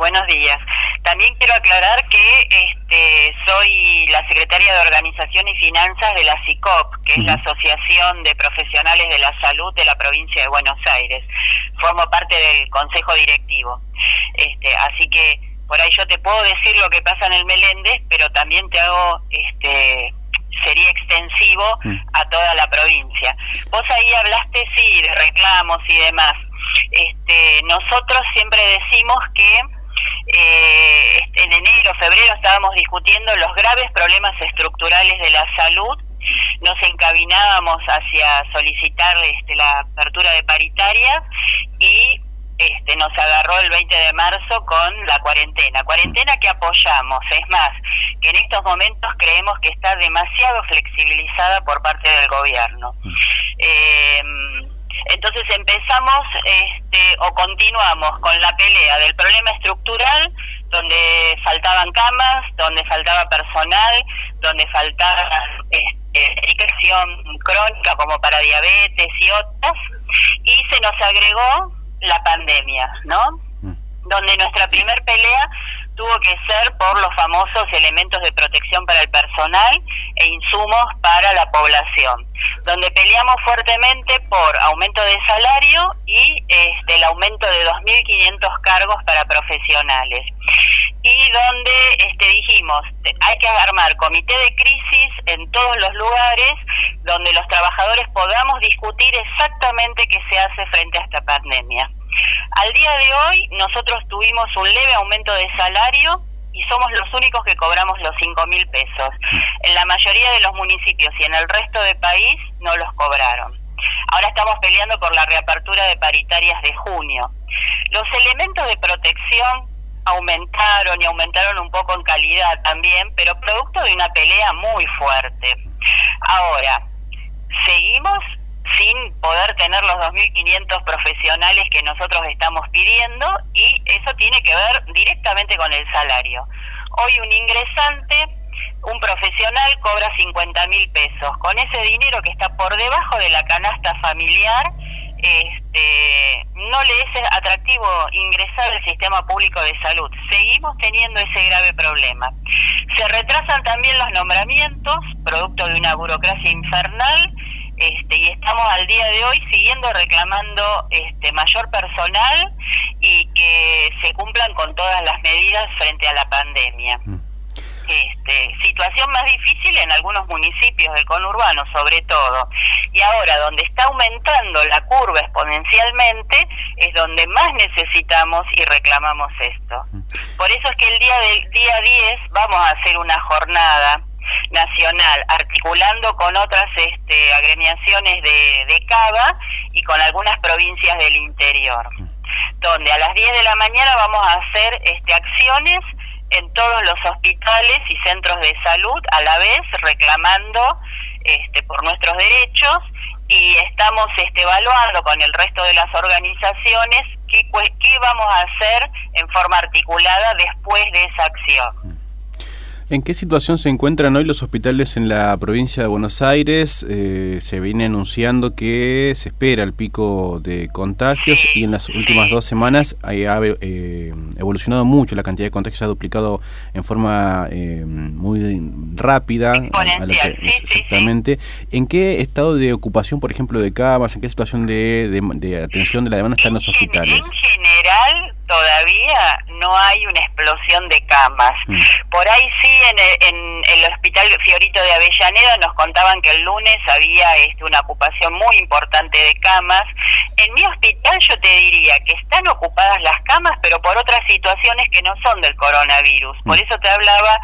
Buenos días. También quiero aclarar que este, soy la secretaria de Organización y Finanzas de la CICOP, que es la Asociación de Profesionales de la Salud de la provincia de Buenos Aires. Formo parte del Consejo Directivo. Este, así que por ahí yo te puedo decir lo que pasa en el Meléndez, pero también te hago este, sería extensivo mm. a toda la provincia. Vos ahí hablaste, sí, de reclamos y demás. Este, nosotros siempre decimos que eh, en enero, febrero estábamos discutiendo los graves problemas estructurales de la salud nos encaminábamos hacia solicitar este, la apertura de paritaria y este, nos agarró el 20 de marzo con la cuarentena. Cuarentena que apoyamos, es más, que en estos momentos creemos que está demasiado flexibilizada por parte del gobierno. Eh, entonces empezamos este, o continuamos con la pelea del problema estructural, donde faltaban camas, donde faltaba personal, donde faltaba este, crónica como para diabetes y otras, y se nos agregó la pandemia, ¿no? Mm. Donde nuestra primer pelea tuvo que ser por los famosos elementos de protección para el personal e insumos para la población, donde peleamos fuertemente por aumento de salario y este, el aumento de 2.500 cargos para profesionales. Y donde este, dijimos, hay que armar comité de crisis en todos los lugares donde los trabajadores podamos discutir exactamente qué se hace frente a esta pandemia. Al día de hoy nosotros tuvimos un leve aumento de salario y somos los únicos que cobramos los 5 mil pesos. En la mayoría de los municipios y en el resto del país no los cobraron. Ahora estamos peleando por la reapertura de paritarias de junio. Los elementos de protección aumentaron y aumentaron un poco en calidad también, pero producto de una pelea muy fuerte. Ahora, seguimos sin tener los 2.500 profesionales que nosotros estamos pidiendo y eso tiene que ver directamente con el salario. Hoy un ingresante, un profesional cobra 50 mil pesos. Con ese dinero que está por debajo de la canasta familiar, este, no le es atractivo ingresar al sistema público de salud. Seguimos teniendo ese grave problema. Se retrasan también los nombramientos, producto de una burocracia infernal, este, y estamos al día de hoy siguiendo reclamando este, mayor personal y que se cumplan con todas las medidas frente a la pandemia. Mm. Este, situación más difícil en algunos municipios del conurbano, sobre todo. Y ahora, donde está aumentando la curva exponencialmente, es donde más necesitamos y reclamamos esto. Mm. Por eso es que el día del día 10 vamos a hacer una jornada nacional, articulando con otras este, agremiaciones de, de Cava y con algunas provincias del interior, donde a las 10 de la mañana vamos a hacer este, acciones en todos los hospitales y centros de salud, a la vez reclamando este, por nuestros derechos y estamos este, evaluando con el resto de las organizaciones qué, qué vamos a hacer en forma articulada después de esa acción. ¿En qué situación se encuentran hoy los hospitales en la provincia de Buenos Aires? Eh, se viene anunciando que se espera el pico de contagios y en las últimas dos semanas ha eh, evolucionado mucho la cantidad de contagios, se ha duplicado en forma eh, muy rápida. exactamente. ¿En qué estado de ocupación, por ejemplo, de camas? ¿En qué situación de, atención de la demanda están los hospitales? En general, todavía no hay una explosión de camas. Mm. Por ahí sí, en el, Hospital Fiorito de Avellaneda nos contaban que el lunes había este, una ocupación muy importante de camas. En mi hospital yo te diría que están ocupadas las camas, pero por otras situaciones que no son del coronavirus. Por mm. eso te hablaba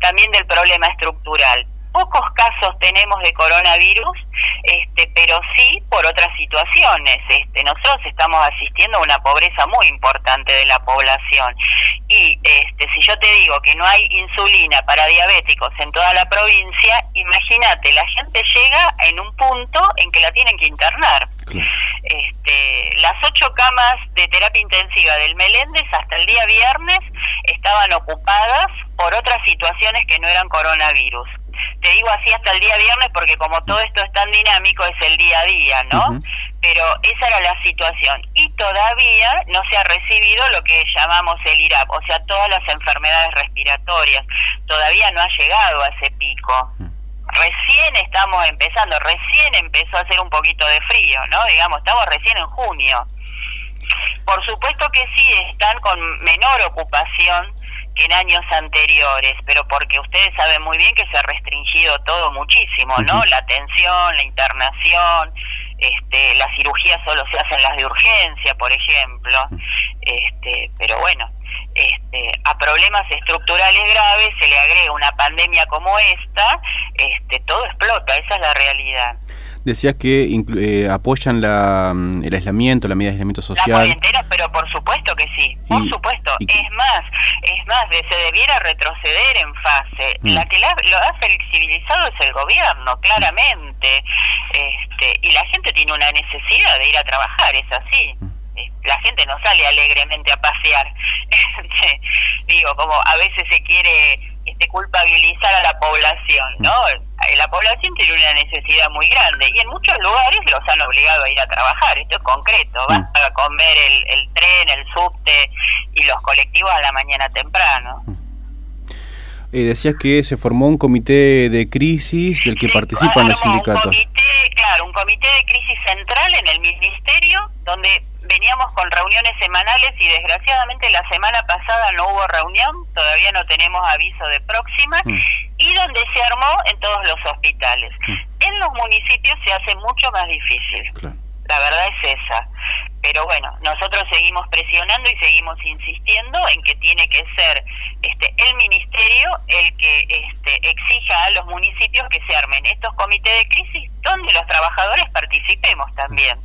también del problema estructural pocos casos tenemos de coronavirus, este, pero sí por otras situaciones. Este, nosotros estamos asistiendo a una pobreza muy importante de la población. Y este, si yo te digo que no hay insulina para diabéticos en toda la provincia, imagínate, la gente llega en un punto en que la tienen que internar. Este, las ocho camas de terapia intensiva del Meléndez hasta el día viernes estaban ocupadas por otras situaciones que no eran coronavirus te digo así hasta el día viernes porque como todo esto es tan dinámico es el día a día, ¿no? Pero esa era la situación y todavía no se ha recibido lo que llamamos el IRAP, o sea, todas las enfermedades respiratorias, todavía no ha llegado a ese pico. Recién estamos empezando, recién empezó a hacer un poquito de frío, ¿no? Digamos, estamos recién en junio. Por supuesto que sí, están con menor ocupación que en años anteriores, pero porque ustedes saben muy bien que se ha restringido todo muchísimo, ¿no? La atención, la internación, este, las cirugías solo se hacen las de urgencia, por ejemplo, este, pero bueno, este, a problemas estructurales graves se le agrega una pandemia como esta, este, todo explota, esa es la realidad. Decías que eh, apoyan la, mm, el aislamiento, la medida de aislamiento social. La cuarentena, pero por supuesto que sí, por supuesto. es más, es más, se debiera retroceder en fase. Mm. La que lo ha flexibilizado es el gobierno, claramente. Este, y la gente tiene una necesidad de ir a trabajar, es así. Mm. La gente no sale alegremente a pasear. Digo, como a veces se quiere este, culpabilizar a la población, ¿no? La población tiene una necesidad muy grande y en muchos lugares los han obligado a ir a trabajar, esto es concreto, van a comer el, tren, el subte y los colectivos a la mañana temprano. Eh, decías que se formó un comité de crisis del que participan los sindicatos. Un comité, claro, un comité de crisis central en el ministerio donde veníamos con reuniones semanales y desgraciadamente la semana pasada no hubo reunión, todavía no tenemos aviso de próxima, mm. Y donde se armó en todos los hospitales. Mm. En los municipios se hace mucho más difícil. La verdad es esa. Pero bueno, nosotros seguimos presionando y seguimos insistiendo en que tiene que ser este el ministerio el que este, exija a los municipios que se armen estos comités de crisis donde los trabajadores participemos también.